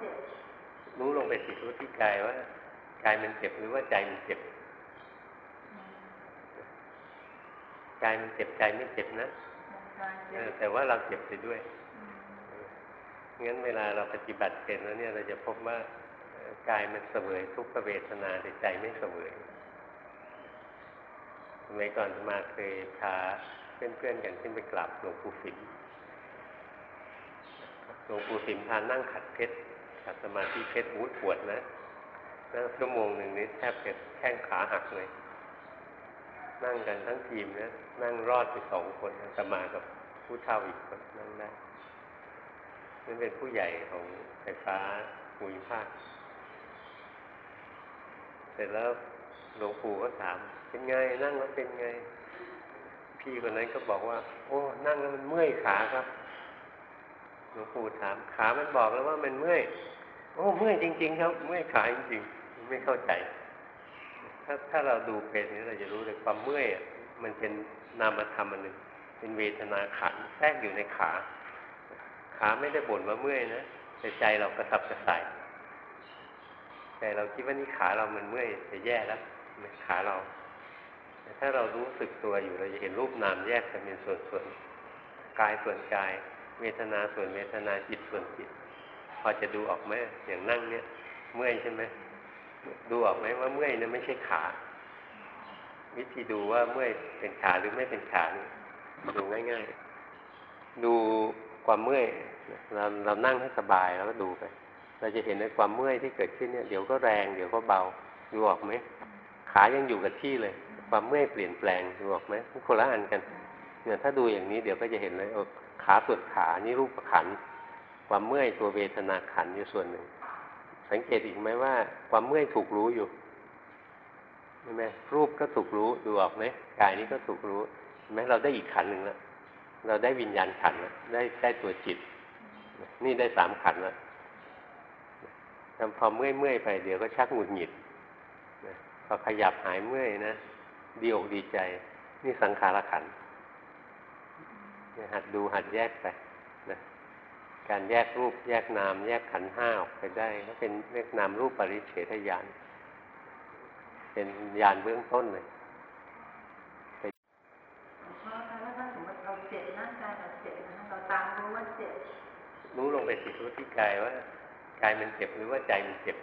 เจ็บรู้ลงไปสิรู้ที่กายว่ากายมันเจ็บหรือว่าใจมันเจ็บกายมันเจ็บใจไม่เจ็บนะกายเอเจ็อบแต่ว่าเราเจ็บไปด้วยงั้นเวลาเราปฏิบัติเป็นแล้วเนี่ยเราจะพบว่าเอ่อกายมันเสวยทุกขเวทนาแต่ใจไม่เสวยสมัยก่อนอาตมาเคยพาเพื่อนๆกันขึ้นไปกราบหลวงปู่สิมหลวงปู่สิมพานั่งขัดเพชรัดสมาธิเพชรอุ้ยปวดนะนั่งชั่วโมงหนึ่งนี้แทบจะแข้งขาหักเลย นั่งกันทั้งทีมนะนั่งรอดไปสองคนอาตมากับผู้เฒ่าอีกคนนั่งได้นั่นเป็นผู้ใหญ่ของไฟฟ้าภูมิภาคเสร็จแล้วหลวงปู่ก็ถาม เป็นไง นั่งแล้วเป็นไง พี่คนนั้นก็บอกว่า โอ้ นั่งแล้วมันเมื่อยขาครับหลวงปู่ถามขามันบอกแล้วว่ามันเมื่อย อ้เมื่อยจริง ๆ ครับเมื่อยขาจริงๆไม่เข้าใจ ถ้าถ้าเราดูเป็นนี่เราจะรู้เลยความเมื่อยมันเป็นนามธรรมอันหนึ่งเป็นเวทนาขันแทรกอยู่ในขา ขาไม่ได้บ่นว่าเมื่อยนะแต่ใจเรากระสับกระส่ายใจเราคิดว่านี่ขาเรามันเมื่อยจะแย่แล้วขาเราแต่ถ้าเรารู้สึกตัวอยู่เราจะเห็นรูปนามแยกกันเป็นส่วนๆกายส่วนกาย เวทนาส่วนเวทนาจิตส่วนจิต พอจะดูออกไหมอย่างนั่งเนี่ย เมื่อยใช่ไหมดูออกไหมว่าเมื่อยนี่ยไม่ใช่ขา วิธีดูว่าเมื่อยเป็นขาหรือไม่เป็นขานี่ดูง่ายๆ ดูความเมื่อยเราเรานั่งให้สบายแล้วก็ดูไป เราจะเห็นในความเมื่อยที่เกิดขึ้นเนี่ยเดี๋ยวก็แรงเดี๋ยวก็เบาดูออกไหมขายังอยู่กับที่เลย ความเมื่อยเปลี่ยนแปลงดูออกไหมคนละอันกันเนี่ยถ้าดูอย่างนี้เดี๋ยวก็จะเห็นเลยขาส่วนขานี่รูปขันธ์ ความเมื่อยตัวเวทนาขันอยู่ส่วนหนึ่ง สังเกตอีกไหมว่า ความเมื่อยถูกรู้อยู่ใช่ไหมรูปก็ถูกรู้ดูออกไหมกายนี้ก็ถูกรู้เห็นไหมเราได้อีกขันหนึ่งแล้วเราได้วิญญาณขันแล้วได้ได้ตัวจิต นี่ได้สามขันแล้วแต่พอเมื่อยเมื่อยๆไปเดี๋ยวก็ชักหงุดหงิดพอขยับหายเมื่อยนะดีอกดีใจ นี่สังขารขันหัดดูหัดแยกไปนะ การแยกรูปแยกนาม แยกขันธ์ห้าออกไปได้ก็เป็นเรียกนามรูปปริเฉทญาณเป็นญาณเบื้องต้นเลยเพราะว่าถ้าสมมติเราเจ็บร่างกายเราเจ็บนะเราตามรู้ว่าเจ็บรู้ลงไปสิรู้ที่กายว่ากายมันเจ็บหรือว่าใจมันเจ็บ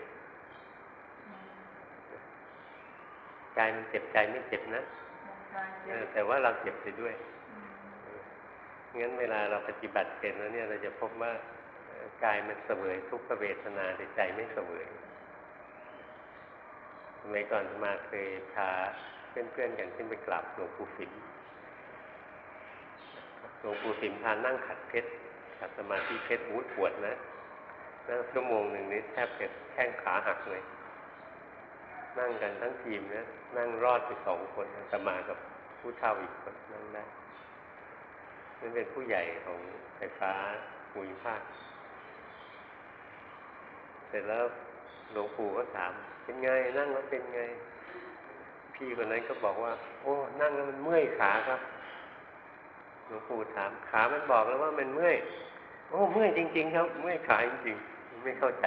กายมันเจ็บใจไม่เจ็บนะกายเอเจ็อบแต่ว่าเราเจ็บไปด้วย งั้นเวลาเราปฏิบัติเป็นแล้วเนี่ยเราจะพบว่ากายมันเสวยทุกขเวทนาแต่ใจไม่เสวยสมัยก่อนมาเคยพาเพื่อนๆกันขึ้นไปกราบหลวงปู่สิมหลวงปู่สิมพานั่งขัดเพชรขัดสมาธิเพชรอุ้ยปวดนะนั่งชั่วโมงหนึ่งนี้แทบจะแข้งขาหักเลย นั่งกันทั้งทีมนะนั่งรอดไปสองคนอาตมากับผู้เฒ่าอีกคนนั่งได้ นั่นเป็นผู้ใหญ่ของไฟฟ้าภูมิภาคเสร็จแล้วหลวงปู่ก็ถาม เป็นไง นั่งแล้วเป็นไง พี่คนนั้นก็บอกว่า โอ้ นั่งแล้วมันเมื่อยขาครับหลวงปู่ถามขามันบอกแล้วว่ามันเมื่อย โอ้เมื่อยจริง ๆ ครับ เมื่อยขาจริงๆไม่เข้าใจ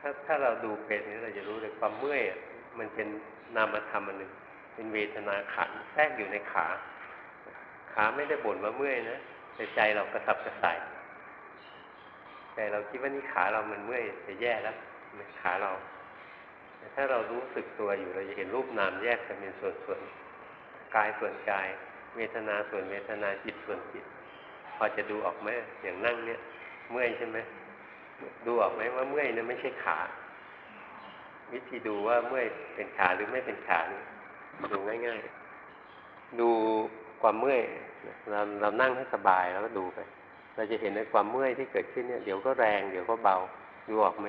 ถ้าถ้าเราดูเป็นนี่เราจะรู้เลยความเมื่อยมันเป็นนามธรรมอันหนึ่งเป็นเวทนาขันแทรกอยู่ในขา ขาไม่ได้บ่นว่าเมื่อยนะแต่ใจเรากระสับกระส่ายใจเราคิดว่านี่ขาเรามันเมื่อยจะแย่แล้วขาเราแต่ถ้าเรารู้สึกตัวอยู่เราจะเห็นรูปนามแยกกันเป็นส่วนๆกายส่วนกาย เวทนาส่วนเวทนาจิตส่วนจิต พอจะดูออกไหมอย่างนั่งเนี่ย เมื่อยใช่ไหมดูออกไหมว่าเมื่อยเนี่ยไม่ใช่ขา วิธีดูว่าเมื่อยเป็นขาหรือไม่เป็นขานี่ดูง่าย ๆ ดู ความเมื่อยเราเรานั่งให้สบายแล้วก็ดูไปเราจะเห็นในความเมื่อยที่เกิดขึ้นเนี่ยเดี๋ยวก็แรงเดี๋ยวก็เบาดูออกไหม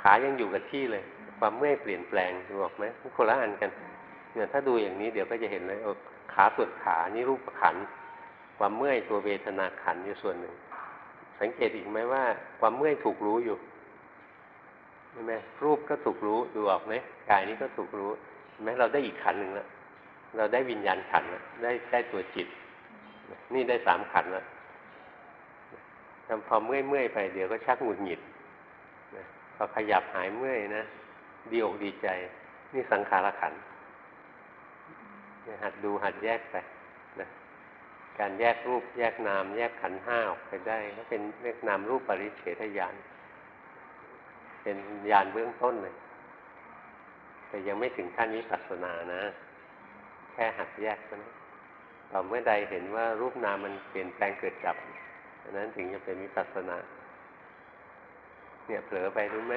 ขายังอยู่กับที่เลย ความเมื่อยเปลี่ยนแปลงดูออกไหมคนละอันกันเนี่ยถ้าดูอย่างนี้เดี๋ยวก็จะเห็นเลยเออขาส่วนขานี่รูปขัน ความเมื่อยตัวเวทนาขันอยู่ส่วนหนึ่ง สังเกตอีกไหมว่า ความเมื่อยถูกรู้อยู่ใช่ไหมรูปก็ถูกรู้ดูออกไหมกายนี้ก็ถูกรู้เห็นไหมเราได้อีกขันหนึ่งแล้ว เราได้วิญญาณขันแล้วได้ได้ตัวจิต นี่ได้สามขันแล้วแต่พอเมื่อยเมื่อยๆไปเดี๋ยวก็ชักหงุดหงิดพอขยับหายเมื่อยนะดีอกดีใจ นี่สังขารขันหัดดูหัดแยกไปนะการแยกรูปแยกนาม แยกขันห้าออกไปได้ ก็เป็นเรียกนามรูปปริเฉทญาณเป็นญาณเบื้องต้นเลยแต่ยังไม่ถึงขั้นวิปัสสนานะ แค่หัดแยกกันต่อเมื่อใดเห็นว่ารูปนามมันเปลี่ยนแปลงเกิดดับอันนั้นถึงจะเป็นวิปัสสนา เนี่ยเผลอไปรู้ไหม